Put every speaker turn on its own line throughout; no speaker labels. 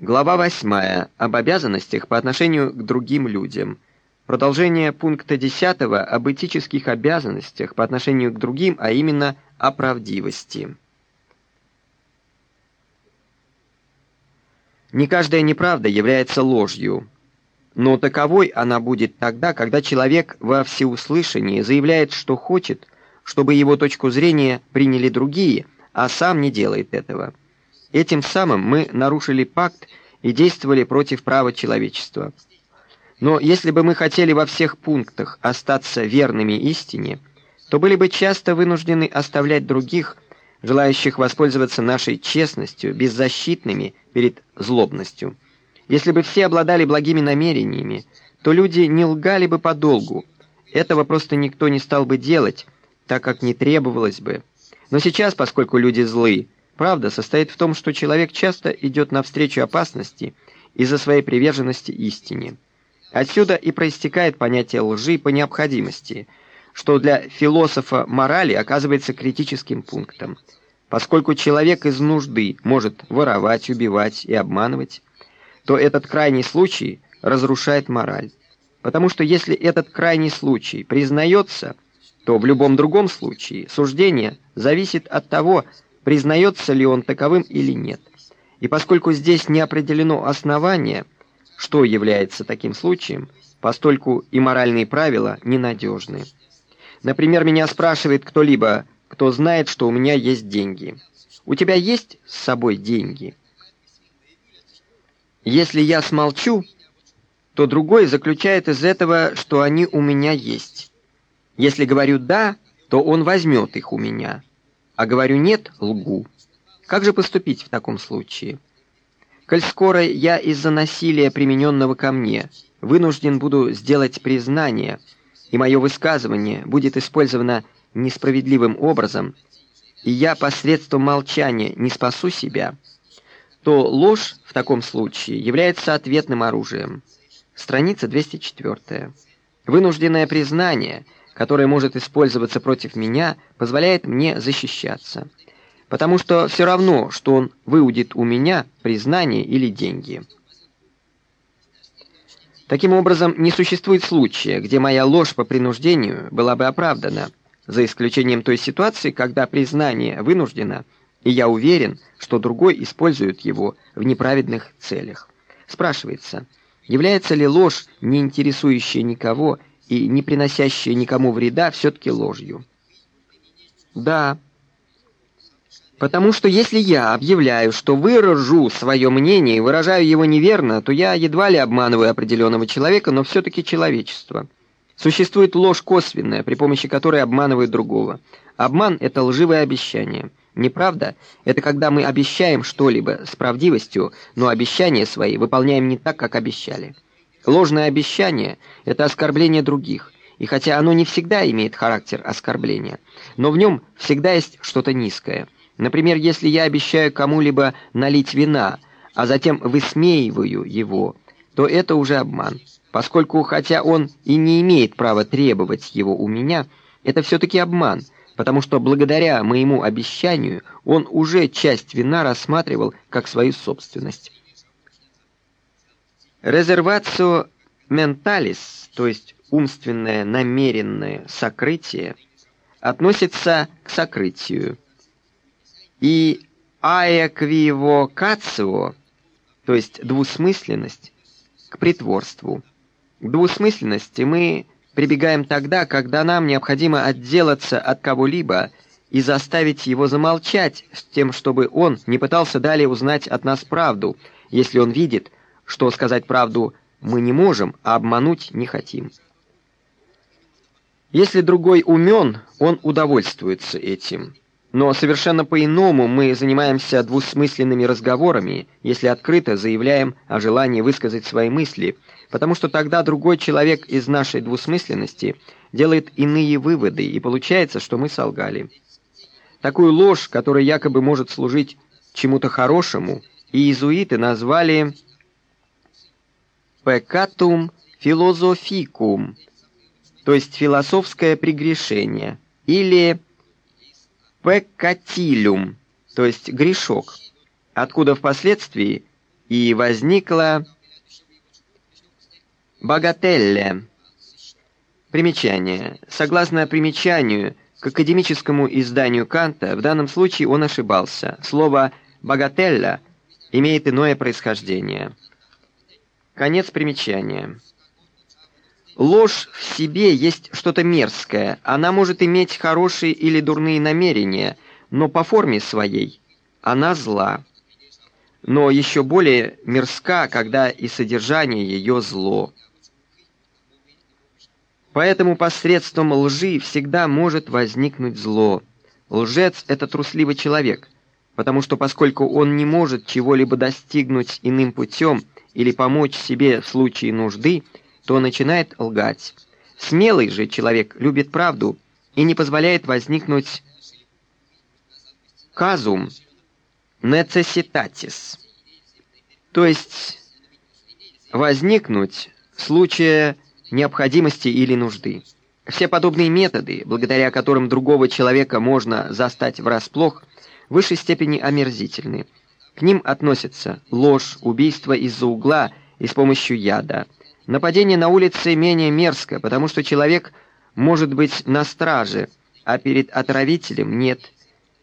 Глава 8. Об обязанностях по отношению к другим людям. Продолжение пункта 10 об этических обязанностях по отношению к другим, а именно о правдивости. Не каждая неправда является ложью, но таковой она будет тогда, когда человек во всеуслышание заявляет, что хочет, чтобы его точку зрения приняли другие, а сам не делает этого. Этим самым мы нарушили пакт и действовали против права человечества. Но если бы мы хотели во всех пунктах остаться верными истине, то были бы часто вынуждены оставлять других, желающих воспользоваться нашей честностью, беззащитными перед злобностью. Если бы все обладали благими намерениями, то люди не лгали бы подолгу. Этого просто никто не стал бы делать, так как не требовалось бы. Но сейчас, поскольку люди злы, Правда состоит в том, что человек часто идет навстречу опасности из-за своей приверженности истине. Отсюда и проистекает понятие лжи по необходимости, что для философа морали оказывается критическим пунктом. Поскольку человек из нужды может воровать, убивать и обманывать, то этот крайний случай разрушает мораль. Потому что если этот крайний случай признается, то в любом другом случае суждение зависит от того, признается ли он таковым или нет. И поскольку здесь не определено основание, что является таким случаем, постольку и моральные правила ненадежны. Например, меня спрашивает кто-либо, кто знает, что у меня есть деньги. У тебя есть с собой деньги? Если я смолчу, то другой заключает из этого, что они у меня есть. Если говорю «да», то он возьмет их у меня а говорю нет, лгу. Как же поступить в таком случае? Коль скоро я из-за насилия, примененного ко мне, вынужден буду сделать признание, и мое высказывание будет использовано несправедливым образом, и я посредством молчания не спасу себя, то ложь в таком случае является ответным оружием. Страница 204. Вынужденное признание – которое может использоваться против меня, позволяет мне защищаться. Потому что все равно, что он выудит у меня признание или деньги. Таким образом, не существует случая, где моя ложь по принуждению была бы оправдана, за исключением той ситуации, когда признание вынуждено, и я уверен, что другой использует его в неправедных целях. Спрашивается, является ли ложь, не интересующая никого, и не приносящая никому вреда, все таки ложью. Да. Потому что если я объявляю, что выражу свое мнение и выражаю его неверно, то я едва ли обманываю определенного человека, но все таки человечество. Существует ложь косвенная, при помощи которой обманывают другого. Обман это лживое обещание. Неправда это когда мы обещаем что-либо с правдивостью, но обещания свои выполняем не так, как обещали. Ложное обещание это оскорбление других, и хотя оно не всегда имеет характер оскорбления, но в нем всегда есть что-то низкое. Например, если я обещаю кому-либо налить вина, а затем высмеиваю его, то это уже обман. Поскольку хотя он и не имеет права требовать его у меня, это все таки обман, потому что благодаря моему обещанию он уже часть вина рассматривал как свою собственность. Резервацио менталис, то есть умственное намеренное сокрытие, относится к сокрытию. И аэквивокацио, то есть двусмысленность, к притворству. К двусмысленности мы прибегаем тогда, когда нам необходимо отделаться от кого-либо и заставить его замолчать, с тем, чтобы он не пытался далее узнать от нас правду, если он видит, что сказать правду мы не можем, а обмануть не хотим. Если другой умен, он удовольствуется этим. Но совершенно по-иному мы занимаемся двусмысленными разговорами, если открыто заявляем о желании высказать свои мысли, потому что тогда другой человек из нашей двусмысленности делает иные выводы, и получается, что мы солгали. Такую ложь, которая якобы может служить чему-то хорошему, иезуиты назвали peccatum philosophicum, то есть философское прегрешение, или peccatilium, то есть грешок, откуда впоследствии и возникла багателля. Примечание. Согласно примечанию к академическому изданию Канта, в данном случае он ошибался. Слово «багателля» имеет иное происхождение. Конец примечания. Ложь в себе есть что-то мерзкое. Она может иметь хорошие или дурные намерения, но по форме своей она зла. Но еще более мерзка, когда и содержание ее зло. Поэтому посредством лжи всегда может возникнуть зло. Лжец — это трусливый человек, потому что поскольку он не может чего-либо достигнуть иным путем или помочь себе в случае нужды, то начинает лгать. Смелый же человек любит правду и не позволяет возникнуть казум necessitatis, то есть возникнуть в случае необходимости или нужды. Все подобные методы, благодаря которым другого человека можно застать врасплох, в высшей степени омерзительны. К ним относятся ложь, убийство из-за угла и с помощью яда. Нападение на улице менее мерзко, потому что человек может быть на страже, а перед отравителем нет,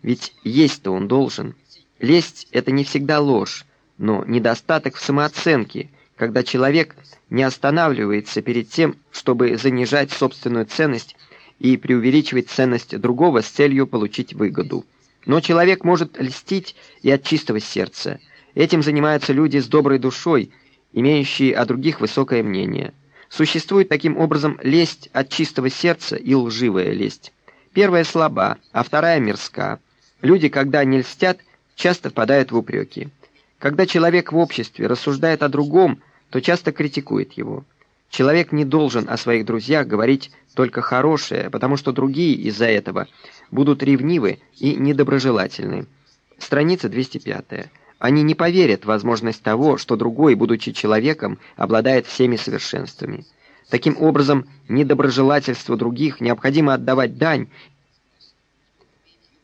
ведь есть-то он должен. Лесть — это не всегда ложь, но недостаток в самооценке, когда человек не останавливается перед тем, чтобы занижать собственную ценность и преувеличивать ценность другого с целью получить выгоду. Но человек может льстить и от чистого сердца. Этим занимаются люди с доброй душой, имеющие о других высокое мнение. Существует таким образом лесть от чистого сердца и лживая лесть. Первая слаба, а вторая мерзка. Люди, когда не льстят, часто впадают в упреки. Когда человек в обществе рассуждает о другом, то часто критикует его. Человек не должен о своих друзьях говорить только хорошее, потому что другие из-за этого будут ревнивы и недоброжелательны. Страница 205. Они не поверят в возможность того, что другой, будучи человеком, обладает всеми совершенствами. Таким образом, недоброжелательству других необходимо отдавать дань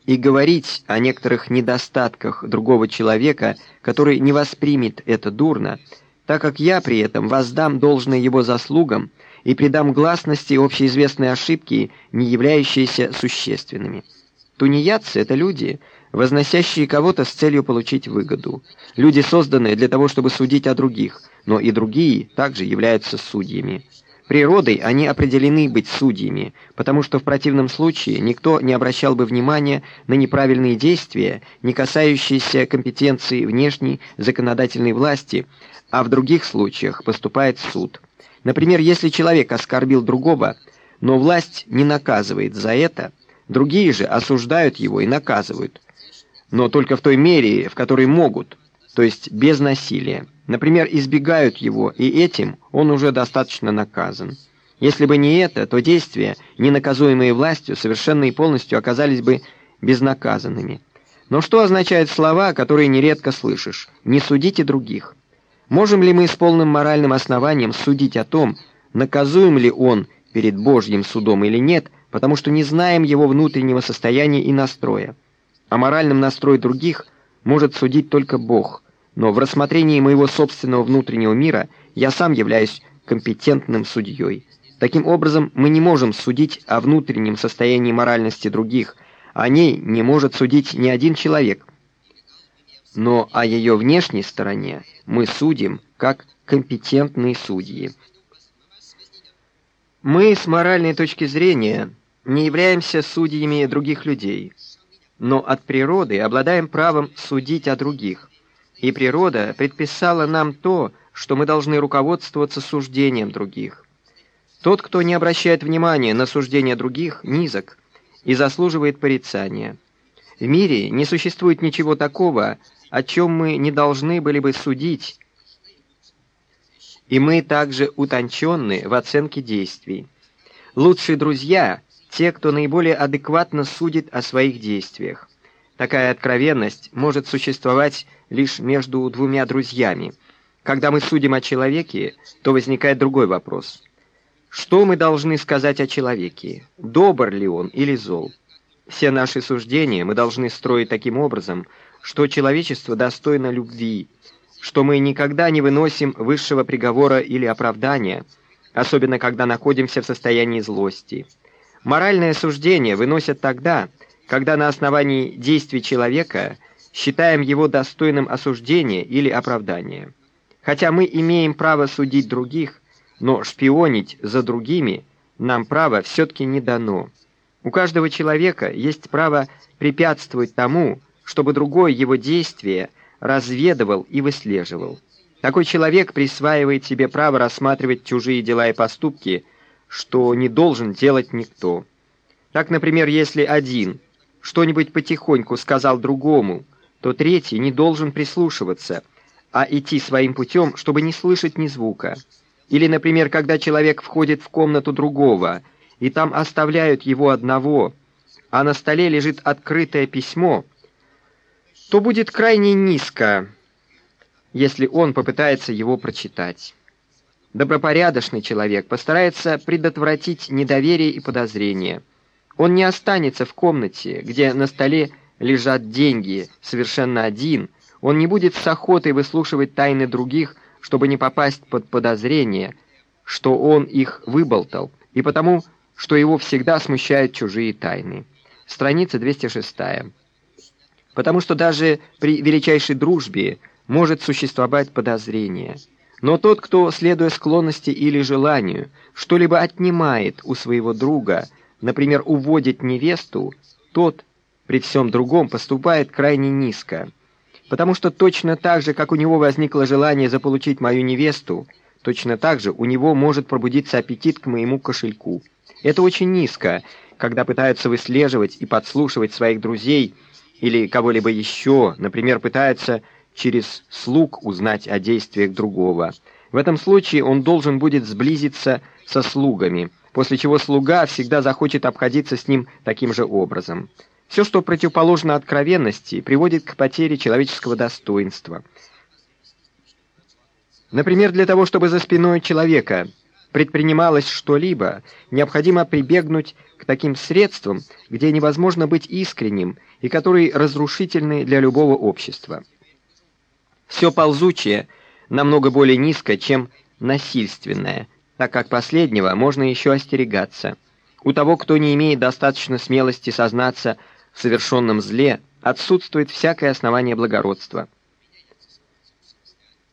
и говорить о некоторых недостатках другого человека, который не воспримет это дурно, так как я при этом воздам должное его заслугам и придам гласности общеизвестные ошибки, не являющиеся существенными. Тунеядцы — это люди, возносящие кого-то с целью получить выгоду. Люди, созданные для того, чтобы судить о других, но и другие также являются судьями. Природой они определены быть судьями, потому что в противном случае никто не обращал бы внимания на неправильные действия, не касающиеся компетенции внешней законодательной власти, а в других случаях поступает суд. Например, если человек оскорбил другого, но власть не наказывает за это, другие же осуждают его и наказывают, но только в той мере, в которой могут, то есть без насилия. Например, избегают его, и этим он уже достаточно наказан. Если бы не это, то действия, не наказуемые властью, совершенно и полностью оказались бы безнаказанными. Но что означают слова, которые нередко слышишь? «Не судите других». Можем ли мы с полным моральным основанием судить о том, наказуем ли он перед Божьим судом или нет, потому что не знаем его внутреннего состояния и настроя? О моральном настрое других может судить только Бог, но в рассмотрении моего собственного внутреннего мира я сам являюсь компетентным судьей. Таким образом, мы не можем судить о внутреннем состоянии моральности других, о ней не может судить ни один человек, но о ее внешней стороне мы судим как компетентные судьи. Мы с моральной точки зрения не являемся судьями других людей, но от природы обладаем правом судить о других. И природа предписала нам то, что мы должны руководствоваться суждением других. Тот, кто не обращает внимания на суждения других, низок и заслуживает порицания. В мире не существует ничего такого, о чем мы не должны были бы судить, и мы также утонченны в оценке действий. Лучшие друзья – те, кто наиболее адекватно судит о своих действиях. Такая откровенность может существовать лишь между двумя друзьями. Когда мы судим о человеке, то возникает другой вопрос. Что мы должны сказать о человеке? Добр ли он или зол? Все наши суждения мы должны строить таким образом, что человечество достойно любви, что мы никогда не выносим высшего приговора или оправдания, особенно когда находимся в состоянии злости. Моральное суждение выносят тогда, когда на основании действий человека считаем его достойным осуждения или оправдания. Хотя мы имеем право судить других, но шпионить за другими нам право все-таки не дано. У каждого человека есть право препятствовать тому, чтобы другой его действие разведывал и выслеживал. Такой человек присваивает себе право рассматривать чужие дела и поступки, что не должен делать никто. Так, например, если один что-нибудь потихоньку сказал другому, то третий не должен прислушиваться, а идти своим путем, чтобы не слышать ни звука. Или, например, когда человек входит в комнату другого, и там оставляют его одного, а на столе лежит открытое письмо, то будет крайне низко, если он попытается его прочитать. Добропорядочный человек постарается предотвратить недоверие и подозрение. Он не останется в комнате, где на столе лежат деньги, совершенно один. Он не будет с охотой выслушивать тайны других, чтобы не попасть под подозрение, что он их выболтал, и потому, что его всегда смущают чужие тайны. Страница 206. Потому что даже при величайшей дружбе может существовать подозрение. Но тот, кто, следуя склонности или желанию, что-либо отнимает у своего друга, например, уводит невесту, тот при всем другом поступает крайне низко. Потому что точно так же, как у него возникло желание заполучить мою невесту, точно так же у него может пробудиться аппетит к моему кошельку. Это очень низко, когда пытаются выслеживать и подслушивать своих друзей или кого-либо еще, например, пытаются через слуг узнать о действиях другого. В этом случае он должен будет сблизиться со слугами, после чего слуга всегда захочет обходиться с ним таким же образом. Все, что противоположно откровенности, приводит к потере человеческого достоинства. Например, для того, чтобы за спиной человека предпринималось что-либо, необходимо прибегнуть к таким средствам, где невозможно быть искренним и которые разрушительны для любого общества. Все ползучее намного более низко, чем насильственное, так как последнего можно еще остерегаться. У того, кто не имеет достаточно смелости сознаться в совершенном зле отсутствует всякое основание благородства.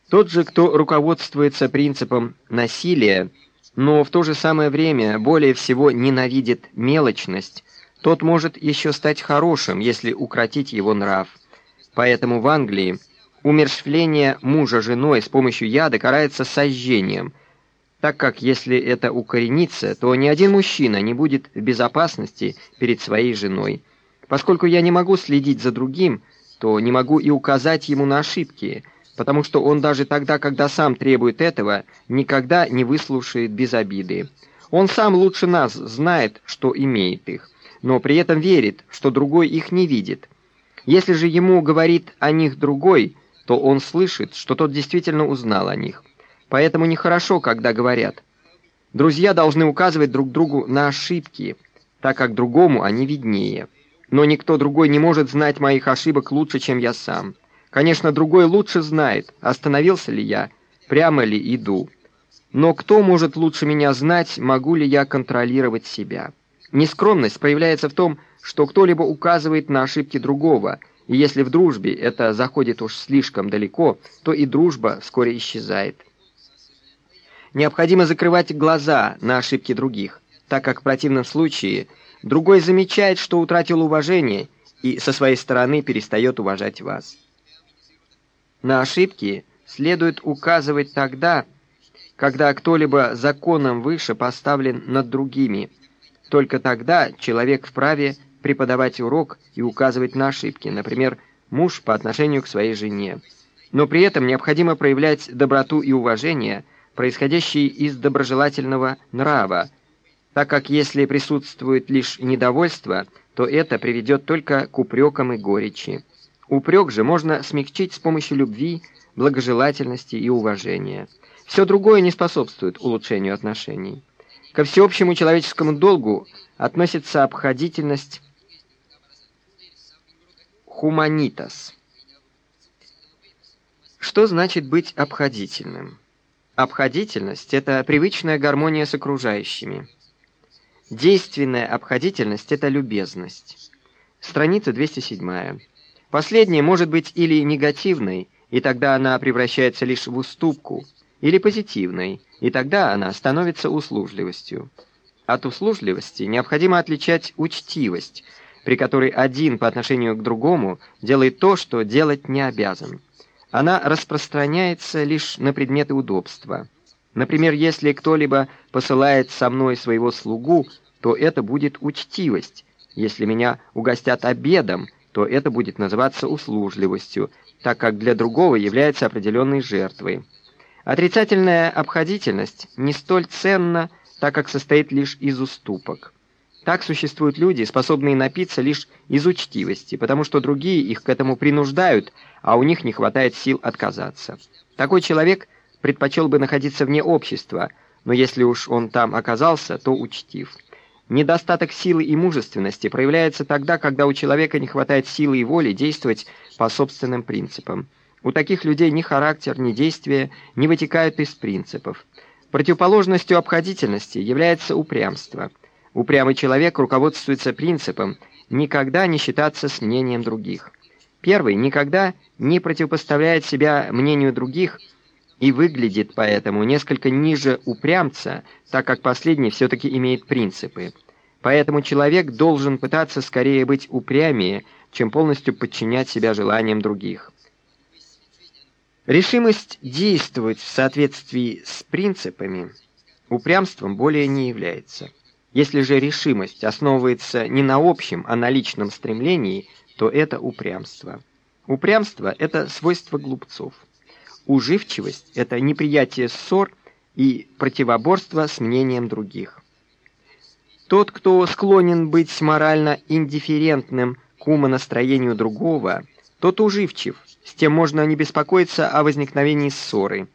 Тот же, кто руководствуется принципом насилия, но в то же самое время более всего ненавидит мелочность, тот может еще стать хорошим, если укротить его нрав. Поэтому в Англии умерщвление мужа женой с помощью яда карается сожжением, так как если это укоренится, то ни один мужчина не будет в безопасности перед своей женой. Поскольку я не могу следить за другим, то не могу и указать ему на ошибки, потому что он даже тогда, когда сам требует этого, никогда не выслушает без обиды. Он сам лучше нас знает, что имеет их, но при этом верит, что другой их не видит. Если же ему говорит о них другой, то он слышит, что тот действительно узнал о них. Поэтому нехорошо, когда говорят. Друзья должны указывать друг другу на ошибки, так как другому они виднее но никто другой не может знать моих ошибок лучше, чем я сам. Конечно, другой лучше знает, остановился ли я, прямо ли иду. Но кто может лучше меня знать, могу ли я контролировать себя? Нескромность проявляется в том, что кто-либо указывает на ошибки другого, и если в дружбе это заходит уж слишком далеко, то и дружба вскоре исчезает. Необходимо закрывать глаза на ошибки других, так как в противном случае – Другой замечает, что утратил уважение и со своей стороны перестает уважать вас. На ошибки следует указывать тогда, когда кто-либо законом выше поставлен над другими. Только тогда человек вправе преподавать урок и указывать на ошибки, например, муж по отношению к своей жене. Но при этом необходимо проявлять доброту и уважение, происходящие из доброжелательного нрава, так как если присутствует лишь недовольство, то это приведет только к упрекам и горечи. Упрек же можно смягчить с помощью любви, благожелательности и уважения. Все другое не способствует улучшению отношений. Ко всеобщему человеческому долгу относится обходительность хуманитас. Что значит быть обходительным? Обходительность – это привычная гармония с окружающими. Действенная обходительность – это любезность. Страница 207. Последняя может быть или негативной, и тогда она превращается лишь в уступку, или позитивной, и тогда она становится услужливостью. От услужливости необходимо отличать учтивость, при которой один по отношению к другому делает то, что делать не обязан. Она распространяется лишь на предметы удобства. Например, если кто-либо посылает со мной своего слугу, то это будет учтивость. Если меня угостят обедом, то это будет называться услужливостью, так как для другого является определенной жертвой. Отрицательная обходительность не столь ценна, так как состоит лишь из уступок. Так существуют люди, способные напиться лишь из учтивости, потому что другие их к этому принуждают, а у них не хватает сил отказаться. Такой человек предпочел бы находиться вне общества, но если уж он там оказался, то учтив. Недостаток силы и мужественности проявляется тогда, когда у человека не хватает силы и воли действовать по собственным принципам. У таких людей ни характер, ни действия не вытекают из принципов. Противоположностью обходительности является упрямство. Упрямый человек руководствуется принципом никогда не считаться с мнением других. Первый никогда не противопоставляет себя мнению других – и выглядит поэтому несколько ниже упрямца, так как последний все-таки имеет принципы. Поэтому человек должен пытаться скорее быть упрямее, чем полностью подчинять себя желаниям других. Решимость действовать в соответствии с принципами упрямством более не является. Если же решимость основывается не на общем, а на личном стремлении, то это упрямство. Упрямство – это свойство глупцов. Уживчивость – это неприятие ссор и противоборство с мнением других. Тот, кто склонен быть морально индифферентным к умонастроению другого, тот уживчив, с тем можно не беспокоиться о возникновении ссоры.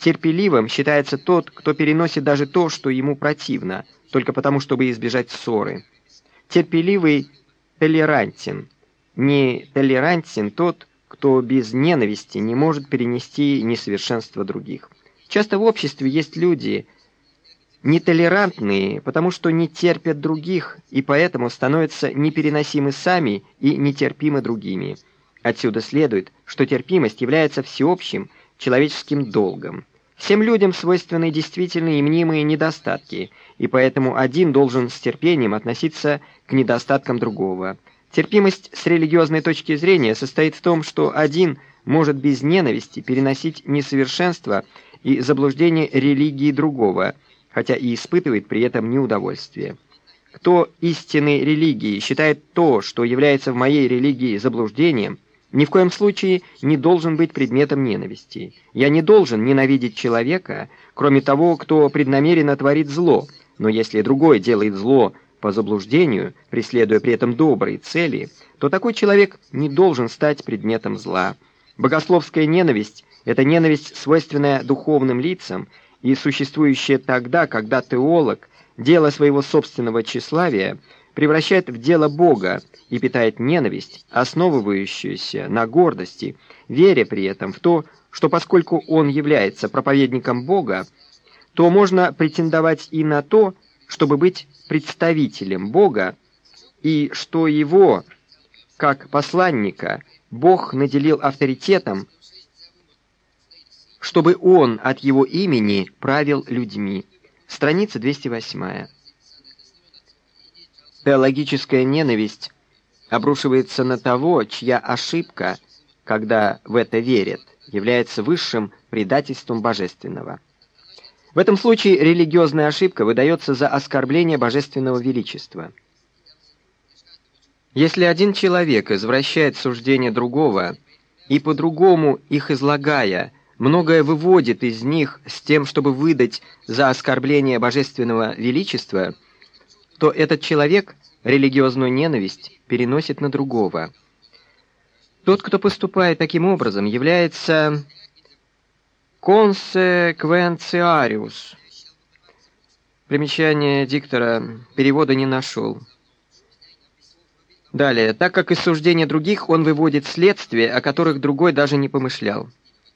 Терпеливым считается тот, кто переносит даже то, что ему противно, только потому, чтобы избежать ссоры. Терпеливый толерантен. Не толерантен тот, кто без ненависти не может перенести несовершенство других. Часто в обществе есть люди нетолерантные, потому что не терпят других и поэтому становятся непереносимы сами и нетерпимы другими. Отсюда следует, что терпимость является всеобщим человеческим долгом. Всем людям свойственны действительные и мнимые недостатки, и поэтому один должен с терпением относиться к недостаткам другого – Терпимость с религиозной точки зрения состоит в том, что один может без ненависти переносить несовершенство и заблуждение религии другого, хотя и испытывает при этом неудовольствие. Кто истинной религии считает то, что является в моей религии заблуждением, ни в коем случае не должен быть предметом ненависти. Я не должен ненавидеть человека, кроме того, кто преднамеренно творит зло, но если другой делает зло по заблуждению, преследуя при этом добрые цели, то такой человек не должен стать предметом зла. Богословская ненависть – это ненависть, свойственная духовным лицам и существующая тогда, когда теолог дело своего собственного тщеславия превращает в дело Бога и питает ненависть, основывающуюся на гордости, веря при этом в то, что поскольку он является проповедником Бога, то можно претендовать и на то, чтобы быть представителем Бога, и что его, как посланника, Бог наделил авторитетом, чтобы он от его имени правил людьми. Страница 208. Теологическая ненависть обрушивается на того, чья ошибка, когда в это верят, является высшим предательством божественного. В этом случае религиозная ошибка выдается за оскорбление божественного величества. Если один человек извращает суждения другого и по-другому их излагая, многое выводит из них с тем, чтобы выдать за оскорбление божественного величества, то этот человек религиозную ненависть переносит на другого. Тот, кто поступает таким образом, является Консеквенциариус. Примечание диктора. Перевода не нашел. Далее. Так как из суждения других он выводит следствия, о которых другой даже не помышлял.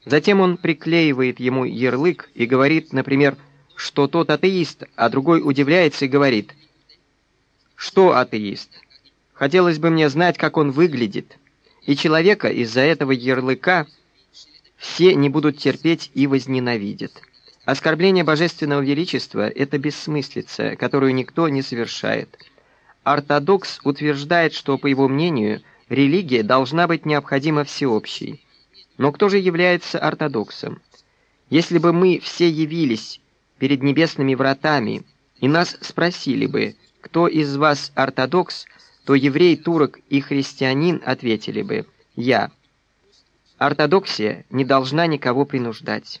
Затем он приклеивает ему ярлык и говорит, например, что тот атеист, а другой удивляется и говорит, что атеист? Хотелось бы мне знать, как он выглядит. И человека из-за этого ярлыка все не будут терпеть и возненавидят. Оскорбление божественного величества – это бессмыслица, которую никто не совершает. Ортодокс утверждает, что, по его мнению, религия должна быть необходимо всеобщей. Но кто же является ортодоксом? Если бы мы все явились перед небесными вратами, и нас спросили бы, кто из вас ортодокс, то еврей, турок и христианин ответили бы «Я». Ортодоксия не должна никого принуждать.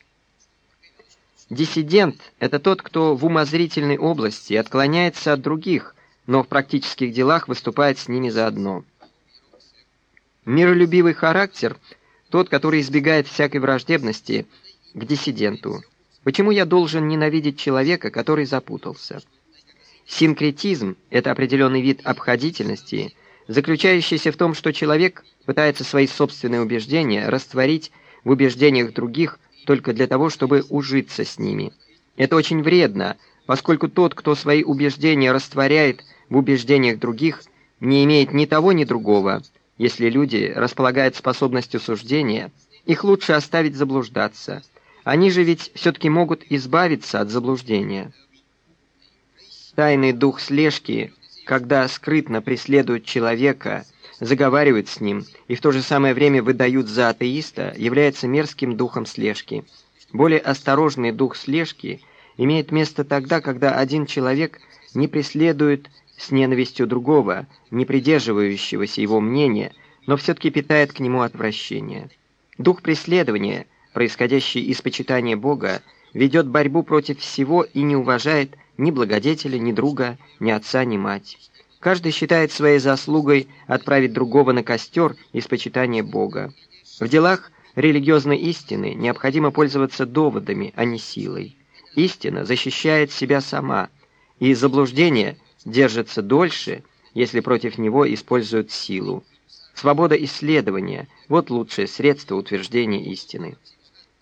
Диссидент – это тот, кто в умозрительной области отклоняется от других, но в практических делах выступает с ними заодно. Миролюбивый характер – тот, который избегает всякой враждебности к диссиденту. Почему я должен ненавидеть человека, который запутался? Синкретизм – это определенный вид обходительности, заключающийся в том, что человек пытается свои собственные убеждения растворить в убеждениях других только для того, чтобы ужиться с ними. Это очень вредно, поскольку тот, кто свои убеждения растворяет в убеждениях других, не имеет ни того, ни другого. Если люди располагают способностью суждения, их лучше оставить заблуждаться. Они же ведь все-таки могут избавиться от заблуждения. Тайный дух слежки, когда скрытно преследуют человека, заговаривают с ним и в то же самое время выдают за атеиста, является мерзким духом слежки. Более осторожный дух слежки имеет место тогда, когда один человек не преследует с ненавистью другого, не придерживающегося его мнения, но все-таки питает к нему отвращение. Дух преследования, происходящий из почитания Бога, ведет борьбу против всего и не уважает ни благодетеля, ни друга, ни отца, ни мать. Каждый считает своей заслугой отправить другого на костер из почитания Бога. В делах религиозной истины необходимо пользоваться доводами, а не силой. Истина защищает себя сама, и заблуждение держится дольше, если против него используют силу. Свобода исследования – вот лучшее средство утверждения истины.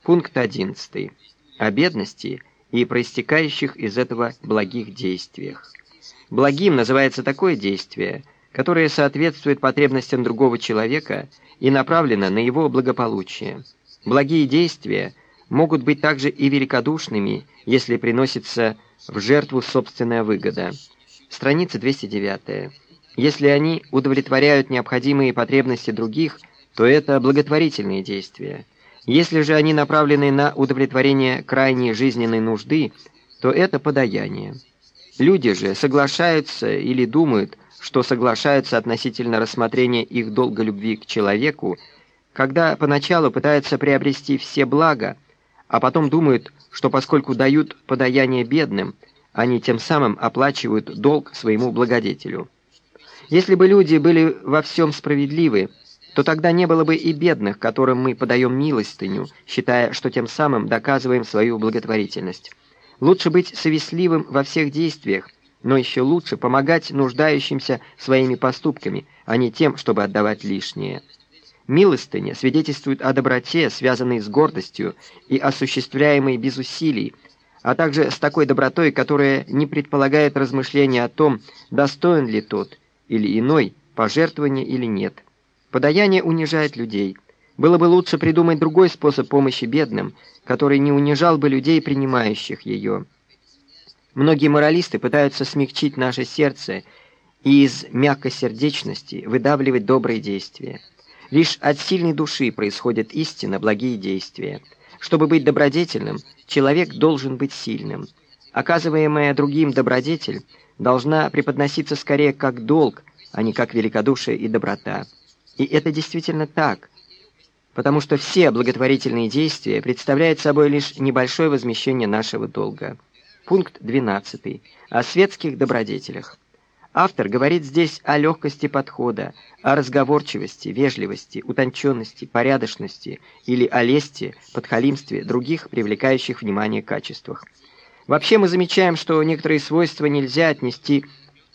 Пункт 11. О бедности – и проистекающих из этого благих действиях. Благим называется такое действие, которое соответствует потребностям другого человека и направлено на его благополучие. Благие действия могут быть также и великодушными, если приносится в жертву собственная выгода. Страница 209. Если они удовлетворяют необходимые потребности других, то это благотворительные действия. Если же они направлены на удовлетворение крайней жизненной нужды, то это подаяние. Люди же соглашаются или думают, что соглашаются относительно рассмотрения их долга любви к человеку, когда поначалу пытаются приобрести все блага, а потом думают, что поскольку дают подаяние бедным, они тем самым оплачивают долг своему благодетелю. Если бы люди были во всем справедливы, то тогда не было бы и бедных, которым мы подаем милостыню, считая, что тем самым доказываем свою благотворительность. Лучше быть совестливым во всех действиях, но еще лучше помогать нуждающимся своими поступками, а не тем, чтобы отдавать лишнее. Милостыня свидетельствует о доброте, связанной с гордостью и осуществляемой без усилий, а также с такой добротой, которая не предполагает размышления о том, достоин ли тот или иной пожертвования или нет. Подаяние унижает людей. Было бы лучше придумать другой способ помощи бедным, который не унижал бы людей, принимающих ее. Многие моралисты пытаются смягчить наше сердце и из мягкосердечности выдавливать добрые действия. Лишь от сильной души происходят истинно благие действия. Чтобы быть добродетельным, человек должен быть сильным. Оказываемая другим добродетель должна преподноситься скорее как долг, а не как великодушие и доброта. И это действительно так, потому что все благотворительные действия представляют собой лишь небольшое возмещение нашего долга. Пункт 12. О светских добродетелях. Автор говорит здесь о легкости подхода, о разговорчивости, вежливости, утонченности, порядочности или о лести, подхалимстве, других привлекающих внимание качествах. Вообще мы замечаем, что некоторые свойства нельзя отнести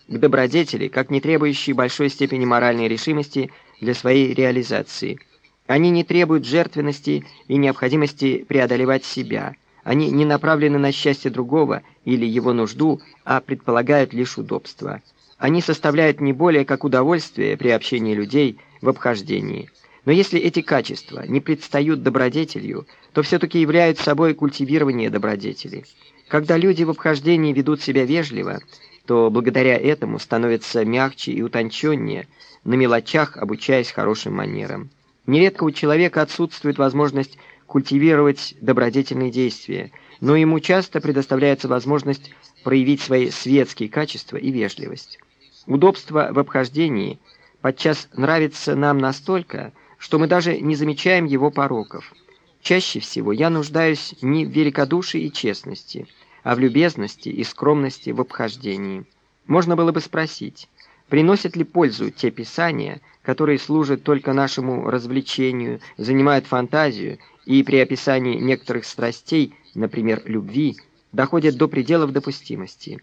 к добродетели, как не требующие большой степени моральной решимости – для своей реализации. Они не требуют жертвенности и необходимости преодолевать себя. Они не направлены на счастье другого или его нужду, а предполагают лишь удобство. Они составляют не более как удовольствие при общении людей в обхождении. Но если эти качества не предстают добродетелью, то все-таки являются собой культивирование добродетели. Когда люди в обхождении ведут себя вежливо, то благодаря этому становятся мягче и утонченнее, на мелочах обучаясь хорошим манерам. Нередко у человека отсутствует возможность культивировать добродетельные действия, но ему часто предоставляется возможность проявить свои светские качества и вежливость. Удобство в обхождении подчас нравится нам настолько, что мы даже не замечаем его пороков. Чаще всего я нуждаюсь не в великодушии и честности, а в любезности и скромности в обхождении. Можно было бы спросить, приносят ли пользу те писания, которые служат только нашему развлечению, занимают фантазию и при описании некоторых страстей, например, любви, доходят до пределов допустимости.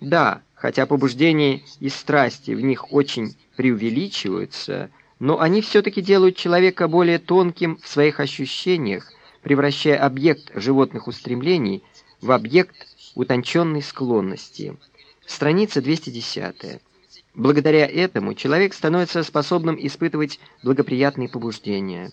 Да, хотя побуждения и страсти в них очень преувеличиваются, но они все-таки делают человека более тонким в своих ощущениях, превращая объект животных устремлений в объект утонченной склонности. Страница 210. Благодаря этому человек становится способным испытывать благоприятные побуждения.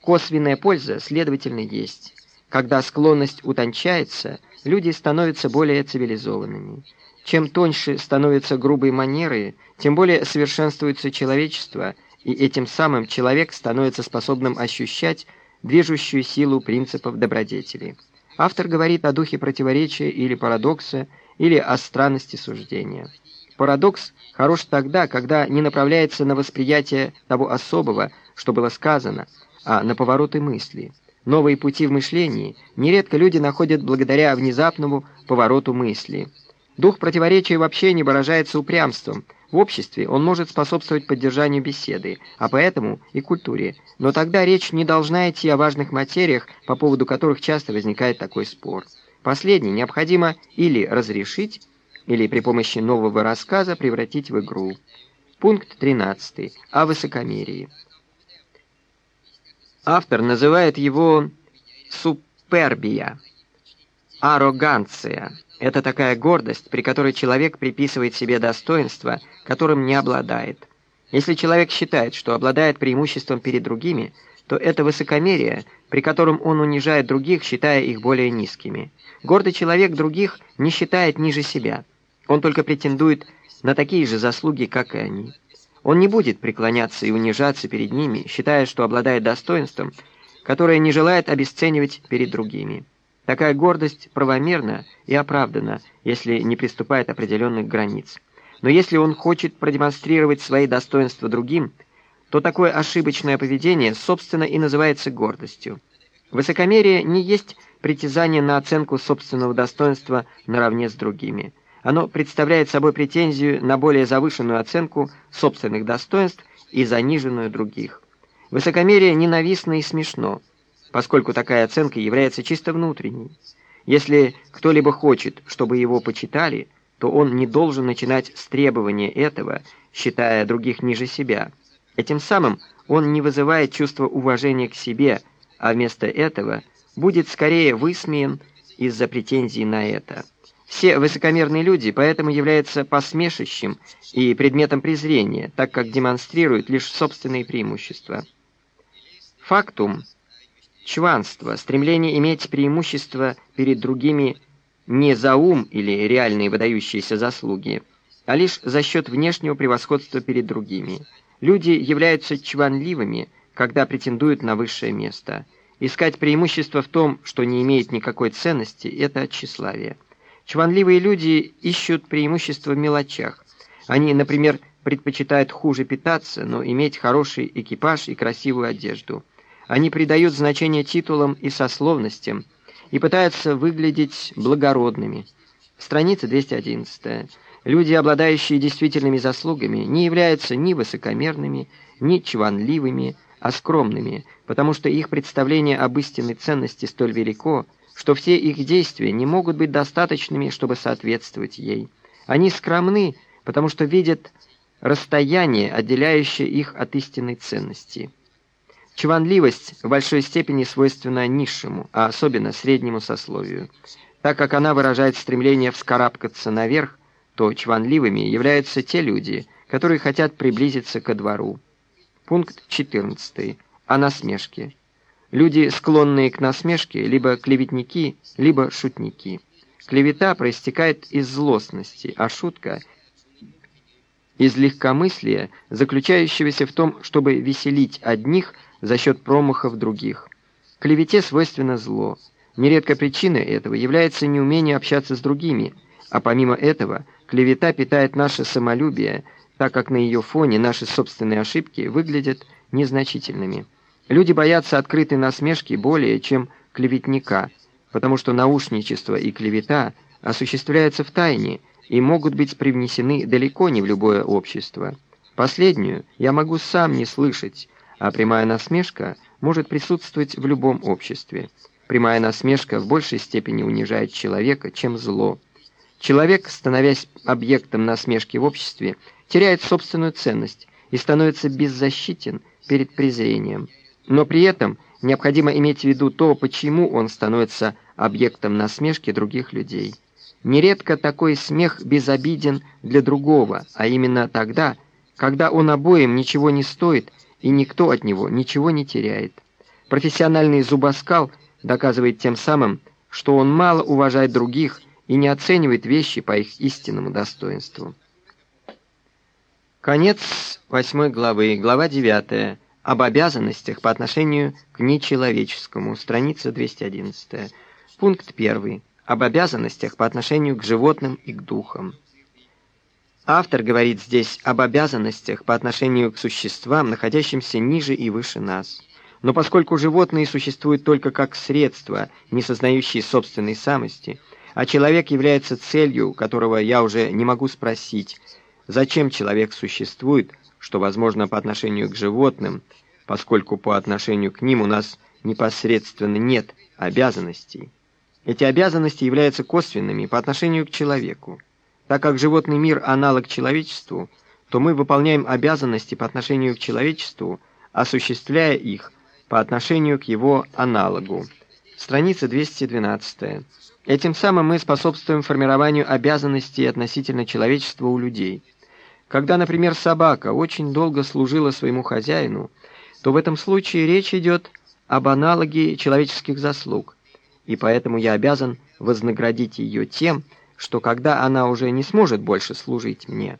Косвенная польза, следовательно, есть. Когда склонность утончается, люди становятся более цивилизованными. Чем тоньше становятся грубые манеры, тем более совершенствуется человечество, и этим самым человек становится способным ощущать движущую силу принципов добродетели. Автор говорит о духе противоречия или парадокса, или о странности суждения. Парадокс хорош тогда, когда не направляется на восприятие того особого, что было сказано, а на повороты мысли. Новые пути в мышлении нередко люди находят благодаря внезапному повороту мысли. Дух противоречия вообще не выражается упрямством. В обществе он может способствовать поддержанию беседы, а поэтому и культуре. Но тогда речь не должна идти о важных материях, по поводу которых часто возникает такой спор. Последний необходимо или разрешить, или при помощи нового рассказа превратить в игру. Пункт 13. О высокомерии. Автор называет его супербия, арроганция. Это такая гордость, при которой человек приписывает себе достоинства, которым не обладает. Если человек считает, что обладает преимуществом перед другими, то это высокомерие, при котором он унижает других, считая их более низкими. Гордый человек других не считает ниже себя – он только претендует на такие же заслуги, как и они. Он не будет преклоняться и унижаться перед ними, считая, что обладает достоинством, которое не желает обесценивать перед другими. Такая гордость правомерна и оправдана, если не приступает определенных границ. Но если он хочет продемонстрировать свои достоинства другим, то такое ошибочное поведение, собственно, и называется гордостью. Высокомерие не есть притязание на оценку собственного достоинства наравне с другими – оно представляет собой претензию на более завышенную оценку собственных достоинств и заниженную других. Высокомерие ненавистно и смешно, поскольку такая оценка является чисто внутренней. Если кто-либо хочет, чтобы его почитали, то он не должен начинать с требования этого, считая других ниже себя. Этим самым он не вызывает чувства уважения к себе, а вместо этого будет скорее высмеян из-за претензий на это. Все высокомерные люди поэтому являются посмешищем и предметом презрения, так как демонстрируют лишь собственные преимущества. Фактум – чванство, стремление иметь преимущество перед другими не за ум или реальные выдающиеся заслуги, а лишь за счет внешнего превосходства перед другими. Люди являются чванливыми, когда претендуют на высшее место. Искать преимущество в том, что не имеет никакой ценности – это тщеславие. Чванливые люди ищут преимущества в мелочах. Они, например, предпочитают хуже питаться, но иметь хороший экипаж и красивую одежду. Они придают значение титулам и сословностям и пытаются выглядеть благородными. Страница 211. Люди, обладающие действительными заслугами, не являются ни высокомерными, ни чванливыми, а скромными, потому что их представление об истинной ценности столь велико, что все их действия не могут быть достаточными, чтобы соответствовать ей. Они скромны, потому что видят расстояние, отделяющее их от истинной ценности. Чванливость в большой степени свойственна низшему, а особенно среднему сословию. Так как она выражает стремление вскарабкаться наверх, то чванливыми являются те люди, которые хотят приблизиться ко двору. Пункт 14. О насмешке. Люди, склонные к насмешке, либо клеветники, либо шутники. Клевета проистекает из злостности, а шутка – из легкомыслия, заключающегося в том, чтобы веселить одних за счет промахов других. Клевете свойственно зло. Нередко причиной этого является неумение общаться с другими, а помимо этого клевета питает наше самолюбие, так как на ее фоне наши собственные ошибки выглядят незначительными. Люди боятся открытой насмешки более, чем клеветника, потому что наушничество и клевета осуществляются в тайне и могут быть привнесены далеко не в любое общество. Последнюю я могу сам не слышать, а прямая насмешка может присутствовать в любом обществе. Прямая насмешка в большей степени унижает человека, чем зло. Человек, становясь объектом насмешки в обществе, теряет собственную ценность и становится беззащитен перед презрением. Но при этом необходимо иметь в виду то, почему он становится объектом насмешки других людей. Нередко такой смех безобиден для другого, а именно тогда, когда он обоим ничего не стоит и никто от него ничего не теряет. Профессиональный зубоскал доказывает тем самым, что он мало уважает других и не оценивает вещи по их истинному достоинству. Конец восьмой главы, глава 9 об обязанностях по отношению к нечеловеческому, страница 211. Пункт 1. Об обязанностях по отношению к животным и к духам. Автор говорит здесь об обязанностях по отношению к существам, находящимся ниже и выше нас. Но поскольку животные существуют только как средства, не сознающие собственной самости, а человек является целью, которого я уже не могу спросить, зачем человек существует, что возможно по отношению к животным, поскольку по отношению к ним у нас непосредственно нет обязанностей. Эти обязанности являются косвенными по отношению к человеку. Так как животный мир аналог человечеству, то мы выполняем обязанности по отношению к человечеству, осуществляя их по отношению к его аналогу. Страница 212. Этим самым мы способствуем формированию обязанностей относительно человечества у людей. Когда, например, собака очень долго служила своему хозяину, то в этом случае речь идет об аналоге человеческих заслуг, и поэтому я обязан вознаградить ее тем, что когда она уже не сможет больше служить мне,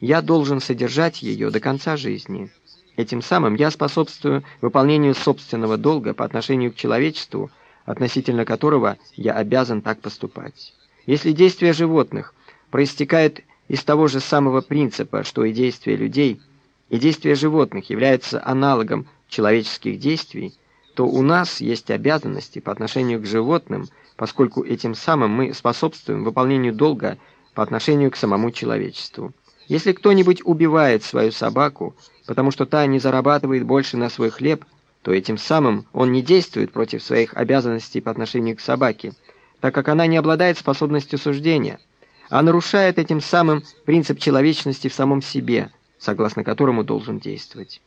я должен содержать ее до конца жизни. Этим самым я способствую выполнению собственного долга по отношению к человечеству, относительно которого я обязан так поступать. Если действия животных проистекают из того же самого принципа, что и действия людей, и действия животных являются аналогом человеческих действий, то у нас есть обязанности по отношению к животным – поскольку этим самым мы способствуем выполнению долга по отношению к самому человечеству. Если кто-нибудь убивает свою собаку, потому что та не зарабатывает больше на свой хлеб, то этим самым он не действует против своих обязанностей по отношению к собаке, так как она не обладает способностью суждения, а нарушает этим самым принцип человечности в самом себе, согласно которому должен действовать.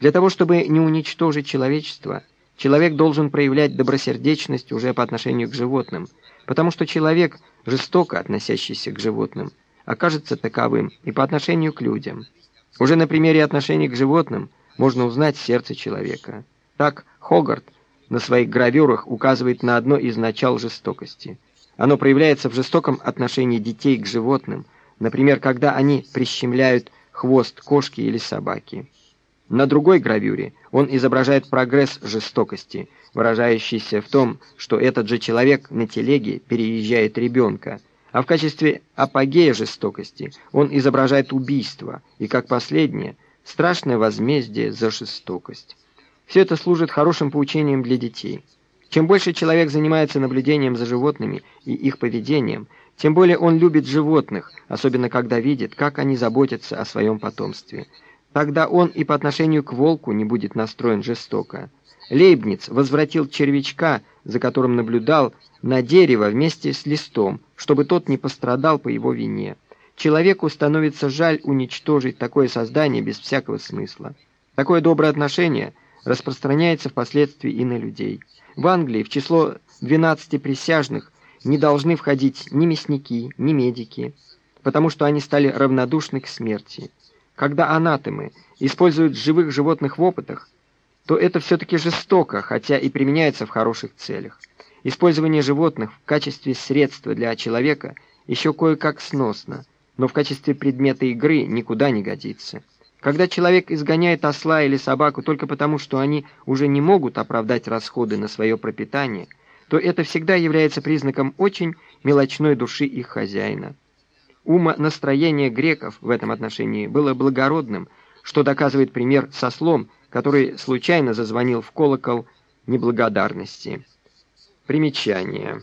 Для того, чтобы не уничтожить человечество – Человек должен проявлять добросердечность уже по отношению к животным, потому что человек, жестоко относящийся к животным, окажется таковым и по отношению к людям. Уже на примере отношений к животным можно узнать сердце человека. Так Хогарт на своих гравюрах указывает на одно из начал жестокости. Оно проявляется в жестоком отношении детей к животным, например, когда они прищемляют хвост кошки или собаки. На другой гравюре он изображает прогресс жестокости, выражающийся в том, что этот же человек на телеге переезжает ребенка, а в качестве апогея жестокости он изображает убийство и, как последнее, страшное возмездие за жестокость. Все это служит хорошим поучением для детей. Чем больше человек занимается наблюдением за животными и их поведением, тем более он любит животных, особенно когда видит, как они заботятся о своем потомстве – Тогда он и по отношению к волку не будет настроен жестоко. Лейбниц возвратил червячка, за которым наблюдал, на дерево вместе с листом, чтобы тот не пострадал по его вине. Человеку становится жаль уничтожить такое создание без всякого смысла. Такое доброе отношение распространяется впоследствии и на людей. В Англии в число 12 присяжных не должны входить ни мясники, ни медики, потому что они стали равнодушны к смерти. Когда анатомы используют живых животных в опытах, то это все-таки жестоко, хотя и применяется в хороших целях. Использование животных в качестве средства для человека еще кое-как сносно, но в качестве предмета игры никуда не годится. Когда человек изгоняет осла или собаку только потому, что они уже не могут оправдать расходы на свое пропитание, то это всегда является признаком очень мелочной души их хозяина. Ума настроение греков в этом отношении было благородным, что доказывает пример со слом, который случайно зазвонил в колокол неблагодарности. Примечание.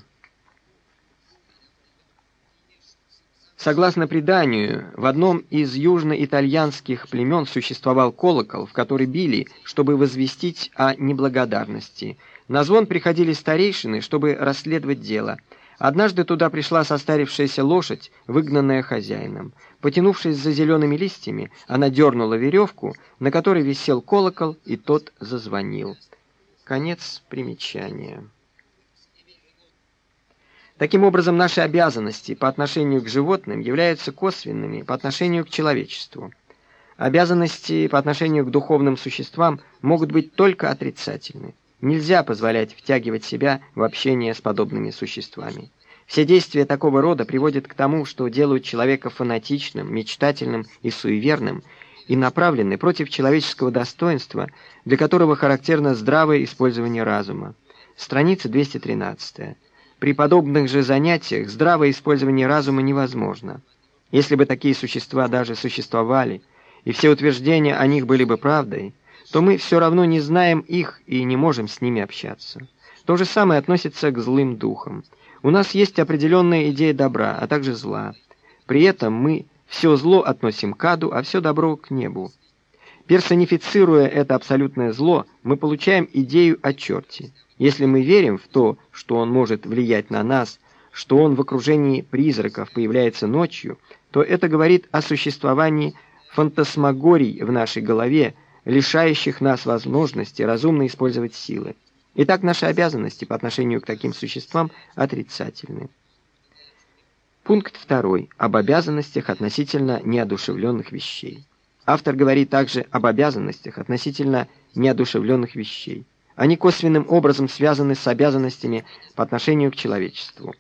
Согласно преданию, в одном из южно-итальянских племен существовал колокол, в который били, чтобы возвестить о неблагодарности. На звон приходили старейшины, чтобы расследовать дело. Однажды туда пришла состарившаяся лошадь, выгнанная хозяином. Потянувшись за зелеными листьями, она дернула веревку, на которой висел колокол, и тот зазвонил. Конец примечания. Таким образом, наши обязанности по отношению к животным являются косвенными по отношению к человечеству. Обязанности по отношению к духовным существам могут быть только отрицательны. Нельзя позволять втягивать себя в общение с подобными существами. Все действия такого рода приводят к тому, что делают человека фанатичным, мечтательным и суеверным, и направлены против человеческого достоинства, для которого характерно здравое использование разума. Страница 213. При подобных же занятиях здравое использование разума невозможно. Если бы такие существа даже существовали, и все утверждения о них были бы правдой, то мы все равно не знаем их и не можем с ними общаться. То же самое относится к злым духам. У нас есть определенная идея добра, а также зла. При этом мы все зло относим к аду, а все добро к небу. Персонифицируя это абсолютное зло, мы получаем идею о черте. Если мы верим в то, что он может влиять на нас, что он в окружении призраков появляется ночью, то это говорит о существовании фантасмагорий в нашей голове, лишающих нас возможности разумно использовать силы. Итак, наши обязанности по отношению к таким существам отрицательны. Пункт второй. Об обязанностях относительно неодушевленных вещей. Автор говорит также об обязанностях относительно неодушевленных вещей. Они косвенным образом связаны с обязанностями по отношению к человечеству.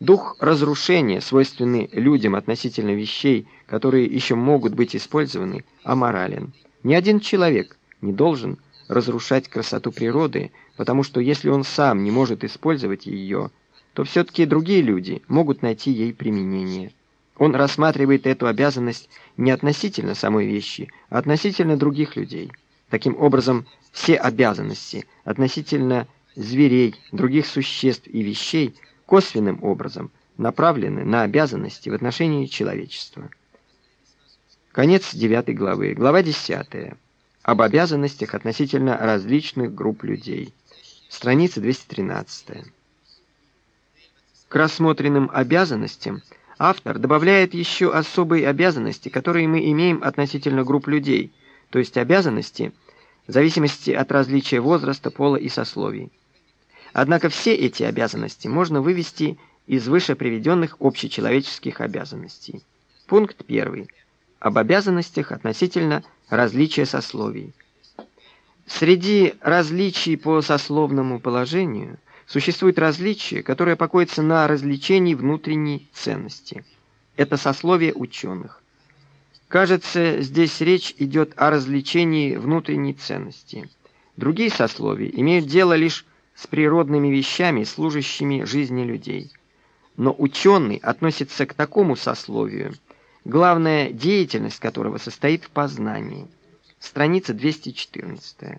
Дух разрушения, свойственный людям относительно вещей, которые еще могут быть использованы, аморален. Ни один человек не должен разрушать красоту природы, потому что если он сам не может использовать ее, то все-таки другие люди могут найти ей применение. Он рассматривает эту обязанность не относительно самой вещи, а относительно других людей. Таким образом, все обязанности относительно зверей, других существ и вещей косвенным образом направлены на обязанности в отношении человечества. Конец 9 главы. Глава 10. Об обязанностях относительно различных групп людей. Страница 213. К рассмотренным обязанностям автор добавляет еще особые обязанности, которые мы имеем относительно групп людей, то есть обязанности в зависимости от различия возраста, пола и сословий. Однако все эти обязанности можно вывести из выше приведенных общечеловеческих обязанностей. Пункт 1 об обязанностях относительно различия сословий. Среди различий по сословному положению существует различие, которое покоится на развлечении внутренней ценности. Это сословие ученых. Кажется, здесь речь идет о развлечении внутренней ценности. Другие сословия имеют дело лишь с природными вещами, служащими жизни людей. Но ученый относится к такому сословию – главная деятельность которого состоит в познании. Страница 214.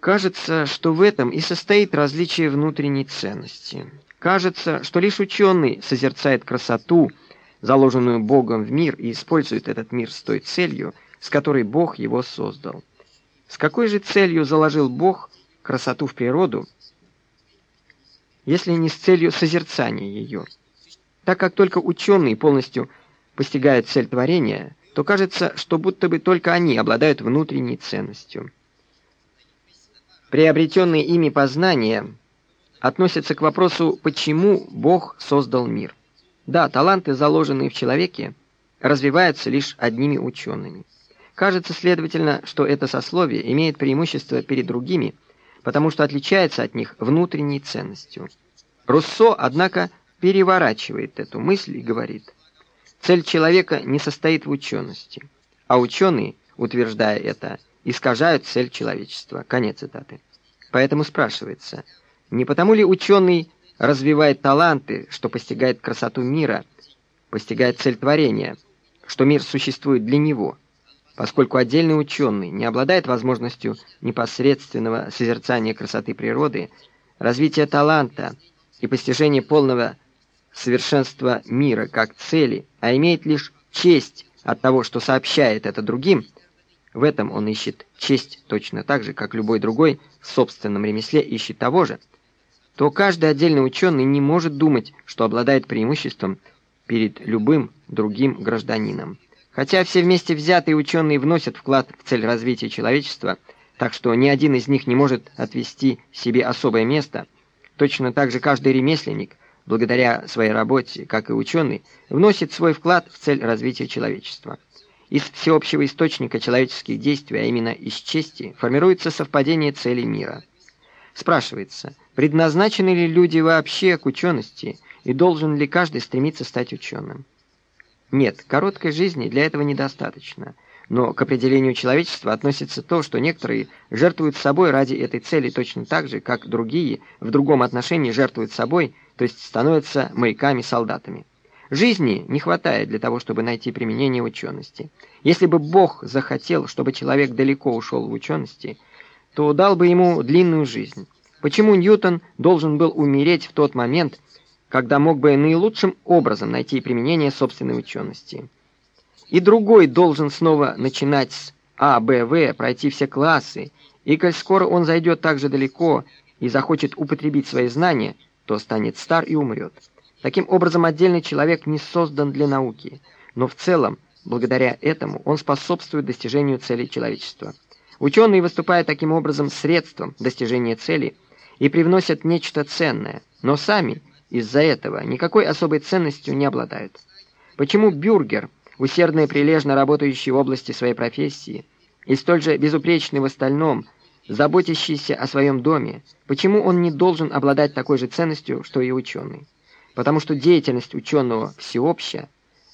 Кажется, что в этом и состоит различие внутренней ценности. Кажется, что лишь ученый созерцает красоту, заложенную Богом в мир, и использует этот мир с той целью, с которой Бог его создал. С какой же целью заложил Бог красоту в природу, если не с целью созерцания ее? Так как только ученый полностью постигают цель творения, то кажется, что будто бы только они обладают внутренней ценностью. приобретенные ими познания относятся к вопросу, почему Бог создал мир. Да, таланты, заложенные в человеке, развиваются лишь одними учеными. Кажется, следовательно, что это сословие имеет преимущество перед другими, потому что отличается от них внутренней ценностью. Руссо, однако, переворачивает эту мысль и говорит, цель человека не состоит в учености, а ученые, утверждая это, искажают цель человечества. Конец цитаты. Поэтому спрашивается, не потому ли ученый развивает таланты, что постигает красоту мира, постигает цель творения, что мир существует для него, поскольку отдельный ученый не обладает возможностью непосредственного созерцания красоты природы, развития таланта и постижения полного совершенства мира как цели, а имеет лишь честь от того, что сообщает это другим, в этом он ищет честь точно так же, как любой другой в собственном ремесле ищет того же, то каждый отдельный ученый не может думать, что обладает преимуществом перед любым другим гражданином. Хотя все вместе взятые ученые вносят вклад в цель развития человечества, так что ни один из них не может отвести себе особое место, точно так же каждый ремесленник, благодаря своей работе, как и ученый, вносит свой вклад в цель развития человечества. Из всеобщего источника человеческих действий, а именно из чести, формируется совпадение целей мира. Спрашивается, предназначены ли люди вообще к учености, и должен ли каждый стремиться стать ученым? Нет, короткой жизни для этого недостаточно. Но к определению человечества относится то, что некоторые жертвуют собой ради этой цели точно так же, как другие в другом отношении жертвуют собой, то есть становятся моряками-солдатами. Жизни не хватает для того, чтобы найти применение учености. Если бы Бог захотел, чтобы человек далеко ушел в учености, то дал бы ему длинную жизнь. Почему Ньютон должен был умереть в тот момент, когда мог бы наилучшим образом найти применение собственной учености? И другой должен снова начинать с А, Б, В, пройти все классы, и коль скоро он зайдет так же далеко и захочет употребить свои знания, то станет стар и умрет. Таким образом, отдельный человек не создан для науки, но в целом, благодаря этому, он способствует достижению целей человечества. Ученые выступают таким образом средством достижения цели и привносят нечто ценное, но сами из-за этого никакой особой ценностью не обладают. Почему бюргер, усердно и прилежно работающий в области своей профессии, и столь же безупречный в остальном, заботящийся о своем доме, почему он не должен обладать такой же ценностью, что и ученый? потому что деятельность ученого всеобщая,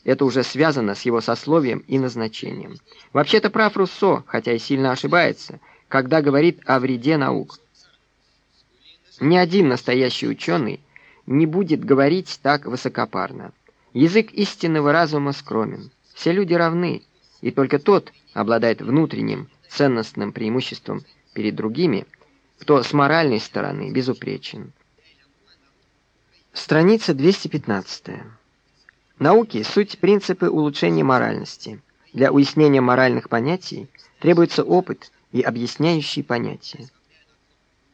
это уже связано с его сословием и назначением. Вообще-то прав Руссо, хотя и сильно ошибается, когда говорит о вреде наук. Ни один настоящий ученый не будет говорить так высокопарно. Язык истинного разума скромен. Все люди равны, и только тот обладает внутренним ценностным преимуществом перед другими, кто с моральной стороны безупречен. Страница 215. Науки – суть принципы улучшения моральности. Для уяснения моральных понятий требуется опыт и объясняющие понятия.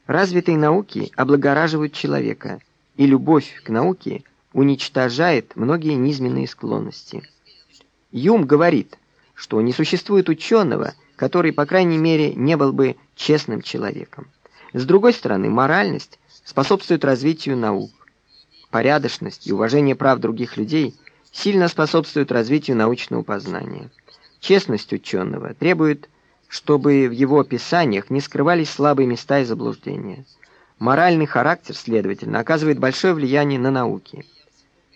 Развитые науки облагораживают человека, и любовь к науке уничтожает многие низменные склонности. Юм говорит, что не существует ученого, который, по крайней мере, не был бы честным человеком. С другой стороны, моральность способствует развитию наук порядочность и уважение прав других людей сильно способствуют развитию научного познания. Честность ученого требует, чтобы в его описаниях не скрывались слабые места и заблуждения. Моральный характер, следовательно, оказывает большое влияние на науки.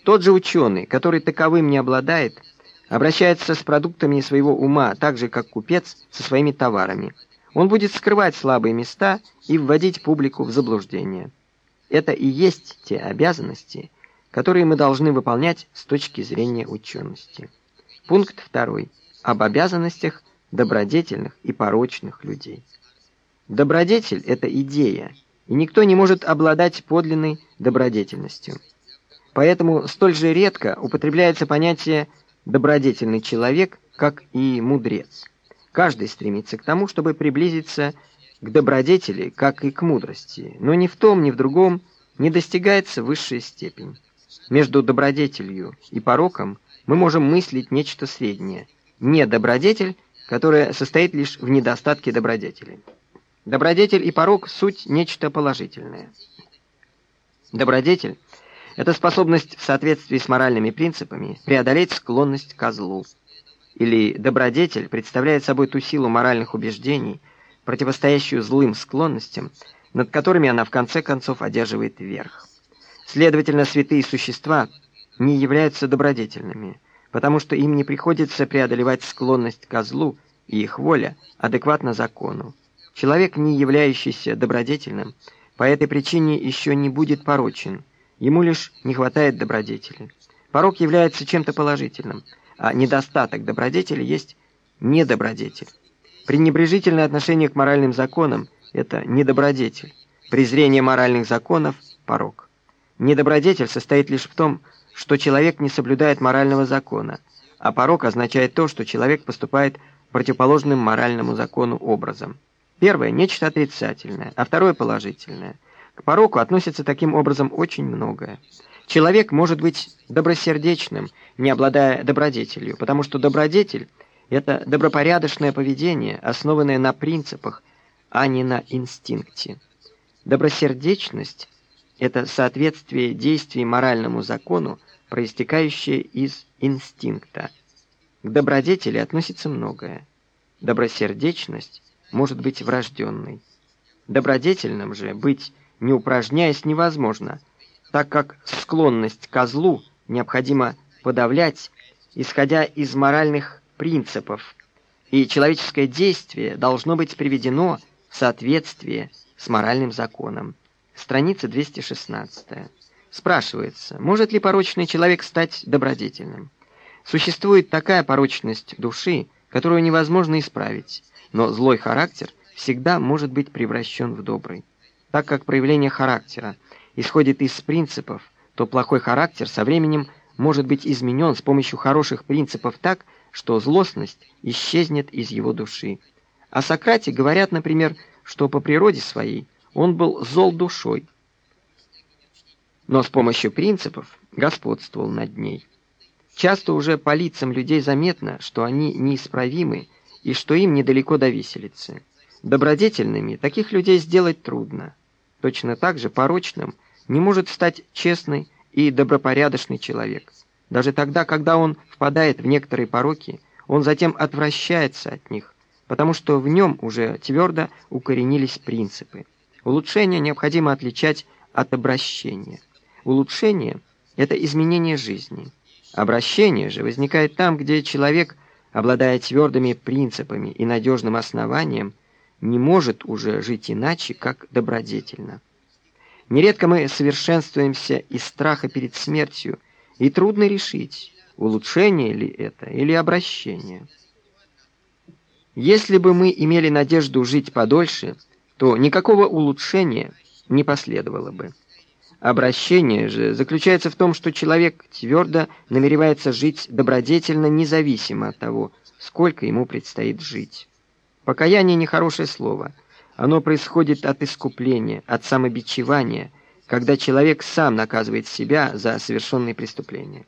Тот же ученый, который таковым не обладает, обращается с продуктами своего ума, так же, как купец со своими товарами. Он будет скрывать слабые места и вводить публику в заблуждение. Это и есть те обязанности, которые мы должны выполнять с точки зрения учености. Пункт второй. Об обязанностях добродетельных и порочных людей. Добродетель – это идея, и никто не может обладать подлинной добродетельностью. Поэтому столь же редко употребляется понятие «добродетельный человек», как и «мудрец». Каждый стремится к тому, чтобы приблизиться к добродетели, как и к мудрости, но ни в том, ни в другом не достигается высшая степень. Между добродетелью и пороком мы можем мыслить нечто среднее, не добродетель, которая состоит лишь в недостатке добродетели. Добродетель и порок — суть нечто положительное. Добродетель — это способность в соответствии с моральными принципами преодолеть склонность к злу. Или добродетель представляет собой ту силу моральных убеждений, противостоящую злым склонностям, над которыми она в конце концов одерживает верх. Следовательно, святые существа не являются добродетельными, потому что им не приходится преодолевать склонность к злу, и их воля адекватна закону. Человек, не являющийся добродетельным, по этой причине еще не будет порочен, ему лишь не хватает добродетели. Порок является чем-то положительным, а недостаток добродетели есть недобродетель. Пренебрежительное отношение к моральным законам – это недобродетель. Презрение моральных законов – порок. Недобродетель состоит лишь в том, что человек не соблюдает морального закона, а порок означает то, что человек поступает противоположным моральному закону образом. Первое – нечто отрицательное, а второе – положительное. К пороку относится таким образом очень многое. Человек может быть добросердечным, не обладая добродетелью, потому что добродетель – это добропорядочное поведение, основанное на принципах, а не на инстинкте. Добросердечность – это соответствие действий моральному закону, проистекающее из инстинкта. К добродетели относится многое. Добросердечность – может быть врожденной. Добродетельным же быть, не упражняясь, невозможно, так как склонность к злу необходимо подавлять, исходя из моральных принципов, и человеческое действие должно быть приведено в соответствие с моральным законом. Страница 216. Спрашивается, может ли порочный человек стать добродетельным? Существует такая порочность души, которую невозможно исправить но злой характер всегда может быть превращен в добрый. Так как проявление характера исходит из принципов, то плохой характер со временем может быть изменен с помощью хороших принципов так, что злостность исчезнет из его души. О Сократе говорят, например, что по природе своей он был зол душой, но с помощью принципов господствовал над ней. Часто уже по лицам людей заметно, что они неисправимы и что им недалеко до виселицы. Добродетельными таких людей сделать трудно. Точно так же порочным не может стать честный и добропорядочный человек. Даже тогда, когда он впадает в некоторые пороки, он затем отвращается от них, потому что в нем уже твердо укоренились принципы. Улучшение необходимо отличать от обращения. Улучшение – это изменение жизни. Обращение же возникает там, где человек обладая твердыми принципами и надежным основанием, не может уже жить иначе, как добродетельно. Нередко мы совершенствуемся из страха перед смертью, и трудно решить, улучшение ли это или обращение. Если бы мы имели надежду жить подольше, то никакого улучшения не последовало бы. Обращение же заключается в том, что человек твердо намеревается жить добродетельно, независимо от того, сколько ему предстоит жить. Покаяние – нехорошее слово. Оно происходит от искупления, от самобичевания, когда человек сам наказывает себя за совершенные преступления.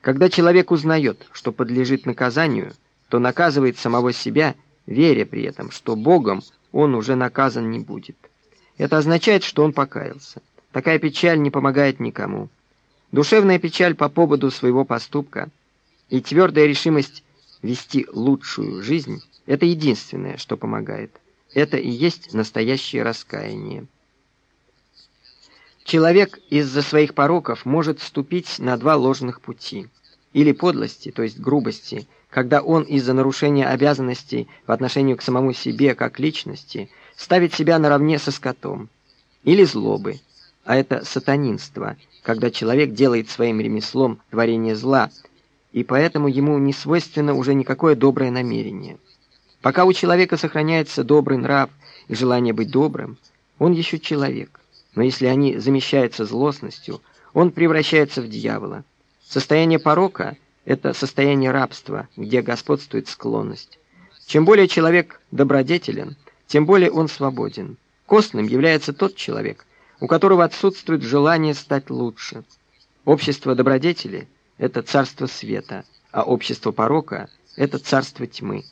Когда человек узнает, что подлежит наказанию, то наказывает самого себя, веря при этом, что Богом он уже наказан не будет. Это означает, что он покаялся. Такая печаль не помогает никому. Душевная печаль по поводу своего поступка и твердая решимость вести лучшую жизнь – это единственное, что помогает. Это и есть настоящее раскаяние. Человек из-за своих пороков может ступить на два ложных пути. Или подлости, то есть грубости, когда он из-за нарушения обязанностей в отношении к самому себе как личности ставит себя наравне со скотом. Или злобы, а это сатанинство, когда человек делает своим ремеслом творение зла, и поэтому ему не свойственно уже никакое доброе намерение. Пока у человека сохраняется добрый нрав и желание быть добрым, он еще человек. Но если они замещаются злостностью, он превращается в дьявола. Состояние порока – это состояние рабства, где господствует склонность. Чем более человек добродетелен, тем более он свободен. Костным является тот человек – у которого отсутствует желание стать лучше. Общество добродетели – это царство света, а общество порока – это царство тьмы.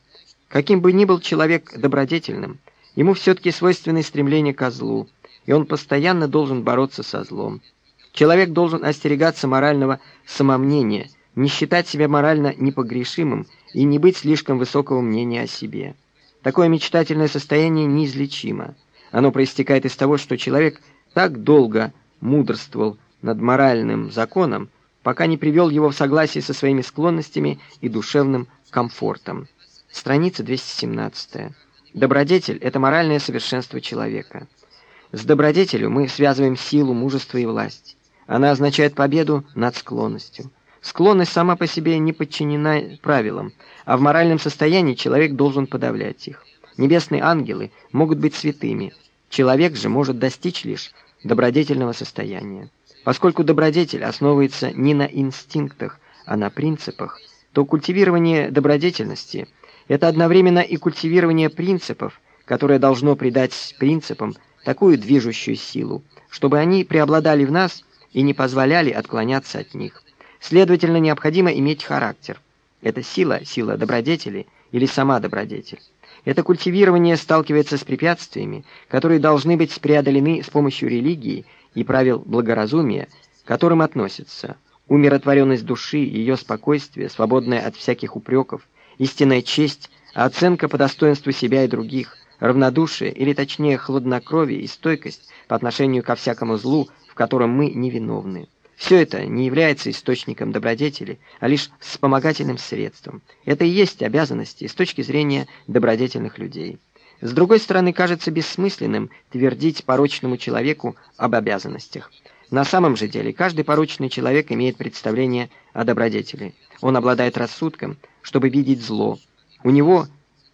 Каким бы ни был человек добродетельным, Ему все-таки свойственны стремление к злу, и он постоянно должен бороться со злом. Человек должен остерегаться морального самомнения, не считать себя морально непогрешимым и не быть слишком высокого мнения о себе. Такое мечтательное состояние неизлечимо. Оно проистекает из того, что человек так долго мудрствовал над моральным законом, пока не привел его в согласие со своими склонностями и душевным комфортом. Страница 217. Добродетель – это моральное совершенство человека. С добродетелью мы связываем силу, мужество и власть. Она означает победу над склонностью. Склонность сама по себе не подчинена правилам, а в моральном состоянии человек должен подавлять их. Небесные ангелы могут быть святыми, человек же может достичь лишь добродетельного состояния. Поскольку добродетель основывается не на инстинктах, а на принципах, то культивирование добродетельности – это одновременно и культивирование принципов, которое должно придать принципам такую движущую силу, чтобы они преобладали в нас и не позволяли отклоняться от них. Следовательно, необходимо иметь характер. Это сила, сила добродетели или сама добродетель. Это культивирование сталкивается с препятствиями, которые должны быть преодолены с помощью религии и правил благоразумия, к которым относятся умиротворенность души, ее спокойствие, свободное от всяких упреков, истинная честь, оценка по достоинству себя и других, равнодушие, или точнее хладнокровие и стойкость по отношению ко всякому злу, в котором мы невиновны. Все это не является источником добродетели, а лишь вспомогательным средством. Это и есть обязанности с точки зрения добродетельных людей. С другой стороны, кажется бессмысленным твердить порочному человеку об обязанностях. На самом же деле, каждый порочный человек имеет представление о добродетели. Он обладает рассудком, чтобы видеть зло. У него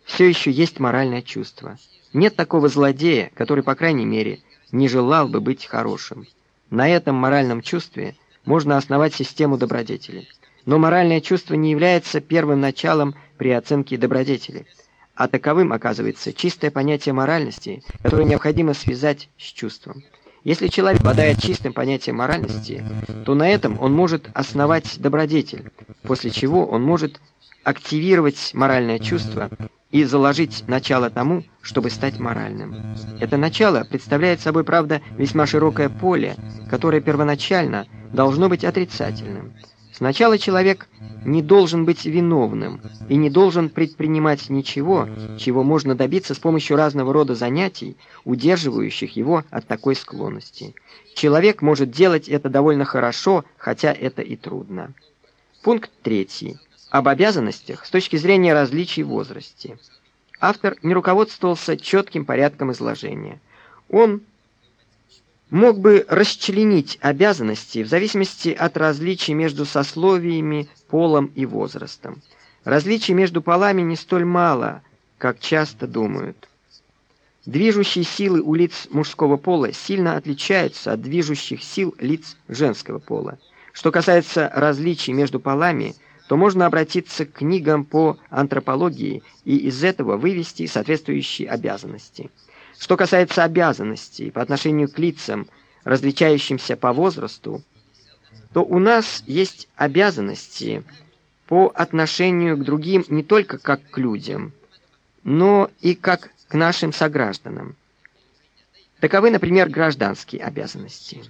все еще есть моральное чувство. Нет такого злодея, который, по крайней мере, не желал бы быть хорошим. На этом моральном чувстве можно основать систему добродетели. Но моральное чувство не является первым началом при оценке добродетели – а таковым оказывается чистое понятие моральности, которое необходимо связать с чувством. Если человек обладает чистым понятием моральности, то на этом он может основать добродетель, после чего он может активировать моральное чувство и заложить начало тому, чтобы стать моральным. Это начало представляет собой, правда, весьма широкое поле, которое первоначально должно быть отрицательным. Сначала человек не должен быть виновным и не должен предпринимать ничего, чего можно добиться с помощью разного рода занятий, удерживающих его от такой склонности. Человек может делать это довольно хорошо, хотя это и трудно. Пункт третий. Об обязанностях с точки зрения различий в возрасте. Автор не руководствовался четким порядком изложения. Он мог бы расчленить обязанности в зависимости от различий между сословиями, полом и возрастом. Различий между полами не столь мало, как часто думают. Движущие силы у лиц мужского пола сильно отличаются от движущих сил лиц женского пола. Что касается различий между полами, то можно обратиться к книгам по антропологии и из этого вывести соответствующие обязанности. Что касается обязанностей по отношению к лицам, различающимся по возрасту, то у нас есть обязанности по отношению к другим не только как к людям, но и как к нашим согражданам. Таковы, например, гражданские обязанности.